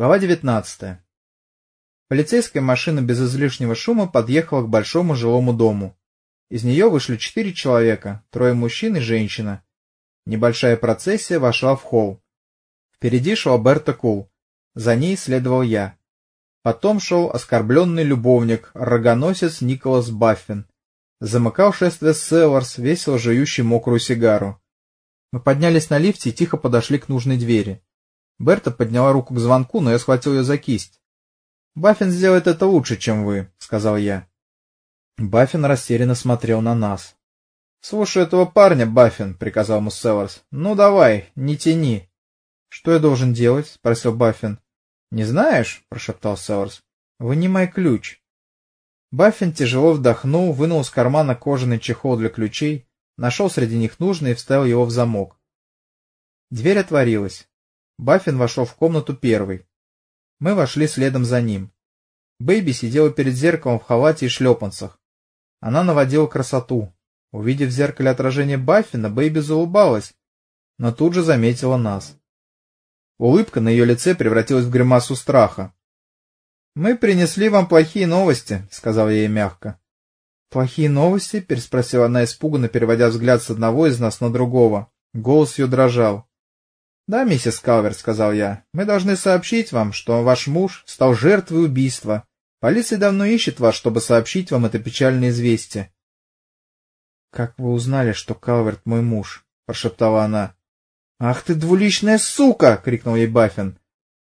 Глава 19. Полицейская машина без излишнего шума подъехала к большому жилому дому. Из нее вышли четыре человека, трое мужчин и женщина. Небольшая процессия вошла в холл. Впереди шла Берта Кул. За ней следовал я. Потом шел оскорбленный любовник, рогоносец Николас Баффин. Замыкал шествие Селларс, весело жующий мокрую сигару. Мы поднялись на лифте и тихо подошли к нужной двери. Берта подняла руку к звонку, но я схватил ее за кисть. — Баффин сделает это лучше, чем вы, — сказал я. Баффин растерянно смотрел на нас. — Слушай этого парня, Баффин, — приказал ему Селларс. — Ну давай, не тяни. — Что я должен делать? — спросил Баффин. — Не знаешь? — прошептал Селларс. — Вынимай ключ. Баффин тяжело вдохнул, вынул из кармана кожаный чехол для ключей, нашел среди них нужный и вставил его в замок. Дверь отворилась. Баффин вошел в комнату первый. Мы вошли следом за ним. Бэйби сидела перед зеркалом в халате и шлепанцах. Она наводила красоту. Увидев в зеркале отражение Баффина, Бэйби заулыбалась, но тут же заметила нас. Улыбка на ее лице превратилась в гримасу страха. — Мы принесли вам плохие новости, — сказал я ей мягко. — Плохие новости? — переспросила она испуганно, переводя взгляд с одного из нас на другого. Голос ее дрожал. «Да, миссис Калверт», — сказал я, — «мы должны сообщить вам, что ваш муж стал жертвой убийства. Полиция давно ищет вас, чтобы сообщить вам это печальное известие». «Как вы узнали, что Калверт мой муж?» — прошептала она. «Ах ты двуличная сука!» — крикнул ей Баффин.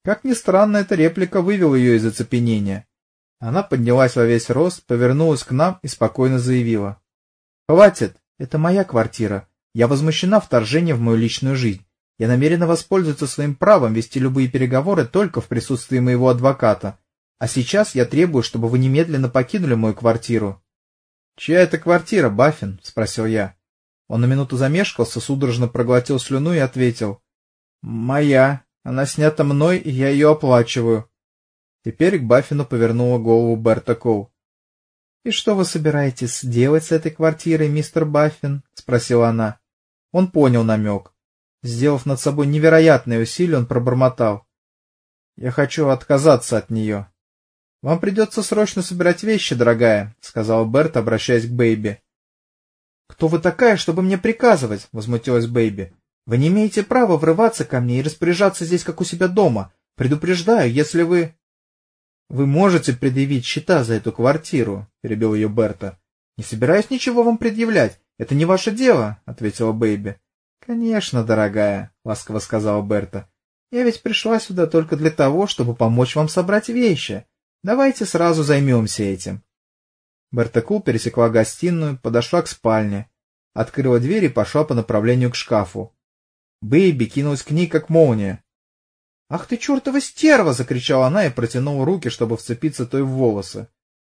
Как ни странно, эта реплика вывела ее из оцепенения. Она поднялась во весь рост, повернулась к нам и спокойно заявила. — Хватит, это моя квартира. Я возмущена вторжением в мою личную жизнь. Я намерена воспользоваться своим правом вести любые переговоры только в присутствии моего адвоката. А сейчас я требую, чтобы вы немедленно покинули мою квартиру. — Чья это квартира, Баффин? — спросил я. Он на минуту замешкался, судорожно проглотил слюну и ответил. — Моя. Она снята мной, и я ее оплачиваю. Теперь к Баффину повернула голову Берта Кул. — И что вы собираетесь делать с этой квартирой, мистер Баффин? — спросила она. Он понял намек. Сделав над собой невероятное усилие, он пробормотал. — Я хочу отказаться от нее. — Вам придется срочно собирать вещи, дорогая, — сказала Берта, обращаясь к Бэйби. — Кто вы такая, чтобы мне приказывать? — возмутилась Бэйби. — Вы не имеете права врываться ко мне и распоряжаться здесь, как у себя дома. Предупреждаю, если вы... — Вы можете предъявить счета за эту квартиру, — перебила ее Берта. — Не собираюсь ничего вам предъявлять. Это не ваше дело, — ответила Бэйби. — Конечно, дорогая, — ласково сказала Берта. — Я ведь пришла сюда только для того, чтобы помочь вам собрать вещи. Давайте сразу займемся этим. Берта Кул пересекла гостиную, подошла к спальне, открыла дверь и пошла по направлению к шкафу. Бэйби кинулась к ней, как молния. — Ах ты чертова стерва! — закричала она и протянула руки, чтобы вцепиться той в волосы.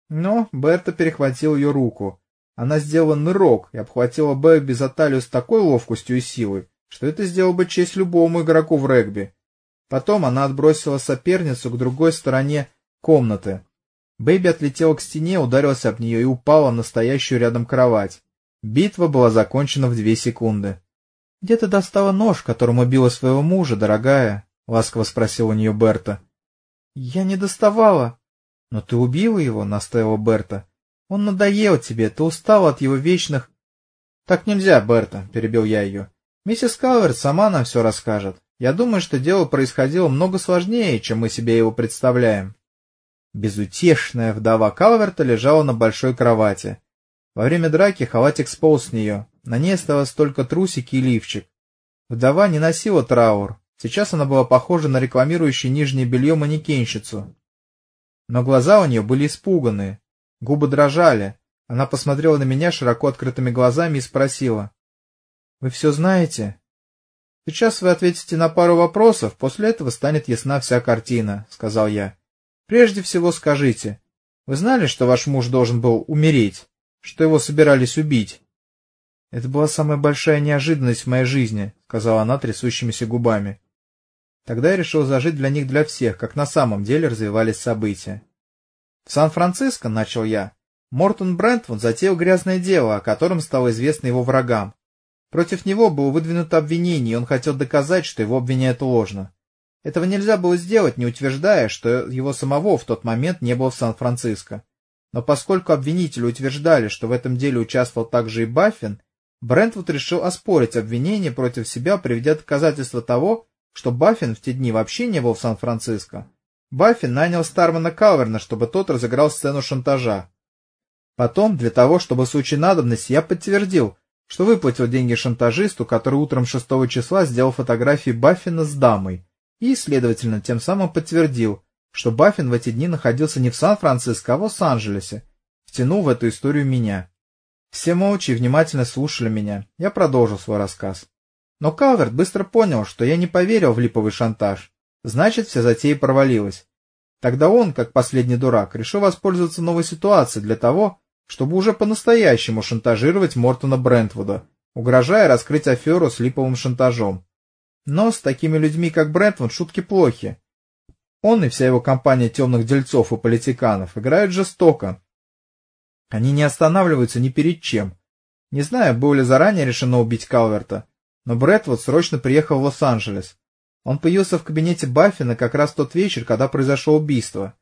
Но Берта перехватил ее руку. Она сделала нырок и обхватила Бэби за талию с такой ловкостью и силой, что это сделало бы честь любому игроку в регби. Потом она отбросила соперницу к другой стороне комнаты. Бэби отлетела к стене, ударилась об нее и упала на стоящую рядом кровать. Битва была закончена в две секунды. — Где ты достала нож, которым убила своего мужа, дорогая? — ласково спросила у нее Берта. — Я не доставала. — Но ты убила его, — настаивала Берта. Он надоел тебе, ты устал от его вечных... — Так нельзя, Берта, — перебил я ее. — Миссис Калверт сама нам все расскажет. Я думаю, что дело происходило много сложнее, чем мы себе его представляем. Безутешная вдова Калверта лежала на большой кровати. Во время драки халатик сполз с нее. На ней оставалось только трусики и лифчик. Вдова не носила траур. Сейчас она была похожа на рекламирующую нижнее белье манекенщицу. Но глаза у нее были испуганные. Губы дрожали. Она посмотрела на меня широко открытыми глазами и спросила. — Вы все знаете? — Сейчас вы ответите на пару вопросов, после этого станет ясна вся картина, — сказал я. — Прежде всего скажите, вы знали, что ваш муж должен был умереть, что его собирались убить? — Это была самая большая неожиданность в моей жизни, — сказала она трясущимися губами. Тогда я решил зажить для них для всех, как на самом деле развивались события. В Сан-Франциско, начал я, Мортон Брентвуд затеял грязное дело, о котором стало известно его врагам. Против него было выдвинуто обвинение, и он хотел доказать, что его обвиняют ложно. Этого нельзя было сделать, не утверждая, что его самого в тот момент не было в Сан-Франциско. Но поскольку обвинители утверждали, что в этом деле участвовал также и Баффин, Брентвуд решил оспорить обвинение против себя, приведя доказательства того, что Баффин в те дни вообще не был в Сан-Франциско. Баффин нанял Стармана Калверна, чтобы тот разыграл сцену шантажа. Потом, для того, чтобы в случае надобности, я подтвердил, что выплатил деньги шантажисту, который утром 6 числа сделал фотографии Баффина с дамой, и, следовательно, тем самым подтвердил, что Баффин в эти дни находился не в Сан-Франциско, а в Лос-Анджелесе, втянул в эту историю меня. Все молча и внимательно слушали меня. Я продолжил свой рассказ. Но Калверт быстро понял, что я не поверил в липовый шантаж. Значит, вся затея провалилась. Тогда он, как последний дурак, решил воспользоваться новой ситуацией для того, чтобы уже по-настоящему шантажировать Мортона Брентвуда, угрожая раскрыть аферу с липовым шантажом. Но с такими людьми, как Брентвуд, шутки плохи. Он и вся его компания темных дельцов и политиканов играют жестоко. Они не останавливаются ни перед чем. Не знаю, было ли заранее решено убить Калверта, но Брентвуд срочно приехал в Лос-Анджелес. Он появился в кабинете Баффина как раз тот вечер, когда произошло убийство.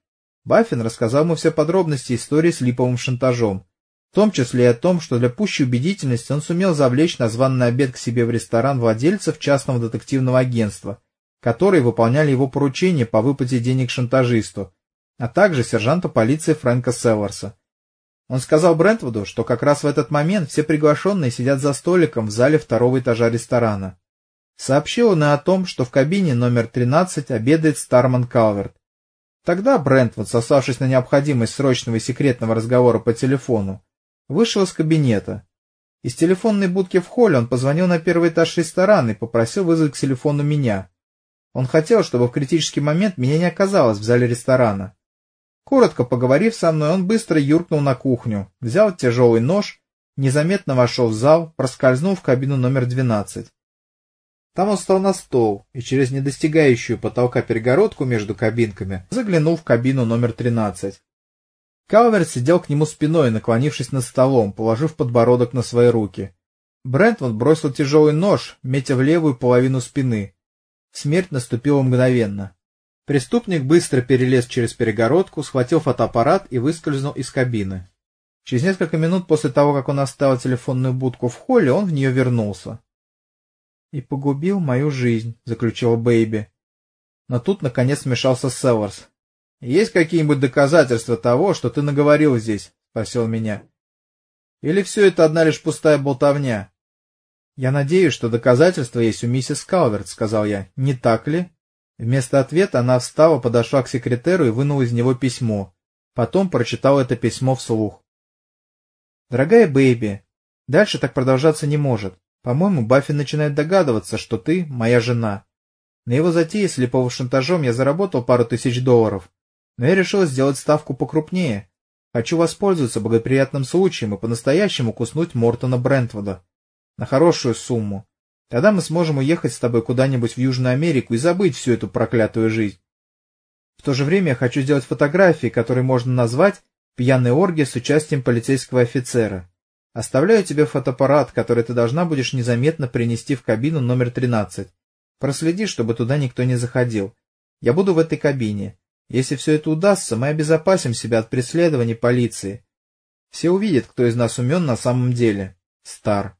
Баффин рассказал ему все подробности истории с липовым шантажом, в том числе и о том, что для пущей убедительности он сумел завлечь на званный обед к себе в ресторан владельцев частного детективного агентства, которые выполняли его поручения по выплате денег шантажисту, а также сержанту полиции Фрэнка Селларса. Он сказал Брентвуду, что как раз в этот момент все приглашенные сидят за столиком в зале второго этажа ресторана. Сообщил он и о том, что в кабине номер 13 обедает Старман Калверт. Тогда Брентвуд, сославшись на необходимость срочного и секретного разговора по телефону, вышел из кабинета. Из телефонной будки в холле он позвонил на первый этаж ресторана и попросил вызвать к телефону меня. Он хотел, чтобы в критический момент меня не оказалось в зале ресторана. Коротко поговорив со мной, он быстро юркнул на кухню, взял тяжелый нож, незаметно вошел в зал, проскользнул в кабину номер 12. Там он встал на стол и через недостигающую потолка перегородку между кабинками заглянул в кабину номер 13. Калверт сидел к нему спиной, наклонившись над столом, положив подбородок на свои руки. Брентвуд бросил тяжелый нож, метя в левую половину спины. Смерть наступила мгновенно. Преступник быстро перелез через перегородку, схватил фотоаппарат и выскользнул из кабины. Через несколько минут после того, как он оставил телефонную будку в холле, он в нее вернулся. — И погубил мою жизнь, — заключила Бэйби. Но тут, наконец, вмешался Селларс. — Есть какие-нибудь доказательства того, что ты наговорил здесь? — спросил меня. — Или все это одна лишь пустая болтовня? — Я надеюсь, что доказательства есть у миссис Калверт, — сказал я. — Не так ли? Вместо ответа она встала, подошла к секретеру и вынула из него письмо. Потом прочитала это письмо вслух. «Дорогая Бэйби, дальше так продолжаться не может. По-моему, Баффи начинает догадываться, что ты моя жена. На его затее слепого шантажом я заработал пару тысяч долларов, но я решил сделать ставку покрупнее. Хочу воспользоваться благоприятным случаем и по-настоящему куснуть Мортона Брентвуда. На хорошую сумму. Тогда мы сможем уехать с тобой куда-нибудь в Южную Америку и забыть всю эту проклятую жизнь. В то же время я хочу сделать фотографии, которые можно назвать «Пьяная оргия с участием полицейского офицера». Оставляю тебе фотоаппарат, который ты должна будешь незаметно принести в кабину номер 13. Проследи, чтобы туда никто не заходил. Я буду в этой кабине. Если все это удастся, мы обезопасим себя от преследования полиции. Все увидят, кто из нас умен на самом деле. Стар.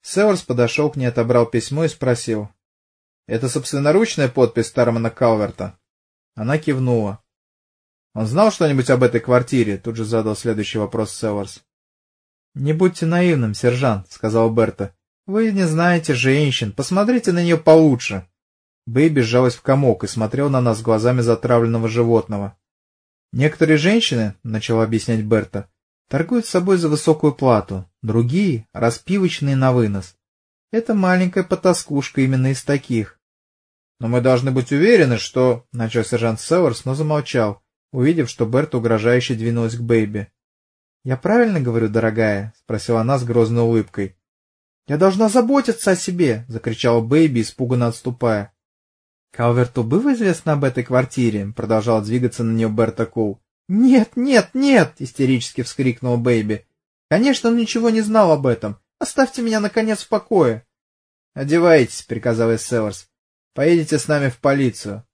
Северс подошел к ней, отобрал письмо и спросил. — Это собственноручная подпись Стармана Калверта? Она кивнула. — Он знал что-нибудь об этой квартире? Тут же задал следующий вопрос Северс. — Не будьте наивным, сержант, — сказал Берта. — Вы не знаете женщин, посмотрите на нее получше. Бэйби сжалась в комок и смотрел на нас глазами затравленного животного. — Некоторые женщины, — начала объяснять Берта, — торгуют собой за высокую плату, другие — распивочные на вынос. Это маленькая потаскушка именно из таких. — Но мы должны быть уверены, что... — начал сержант Северс, но замолчал, увидев, что Берта угрожающе двинулась к Бэйби. — Я правильно говорю, дорогая? — спросила она с грозной улыбкой. — Я должна заботиться о себе! — закричала Бэйби, испуганно отступая. — Калверту было известно об этой квартире? — продолжала двигаться на нее Берта Кул. — Нет, нет, нет! — истерически вскрикнула Бэйби. — Конечно, он ничего не знал об этом. Оставьте меня, наконец, в покое. — Одевайтесь, — приказал Селларс. Поедете с нами в полицию.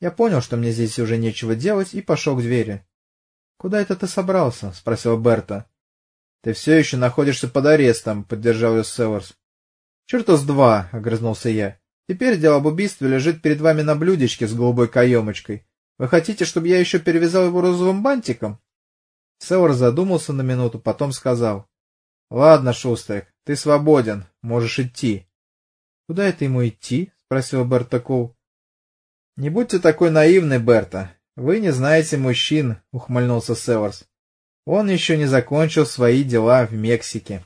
Я понял, что мне здесь уже нечего делать, и пошел к двери. — Куда это ты собрался? — спросила Берта. — Ты все еще находишься под арестом, — поддержал ее Северс. — Черта с два, — огрызнулся я. — Теперь дело об убийстве лежит перед вами на блюдечке с голубой каемочкой. Вы хотите, чтобы я еще перевязал его розовым бантиком? Северс задумался на минуту, потом сказал. — Ладно, Шустрик, ты свободен, можешь идти. — Куда это ему идти? — спросила Берта Коу. — Не будьте такой наивной, Берта. Вы не знаете мужчин, — ухмыльнулся Северс. Он еще не закончил свои дела в Мексике.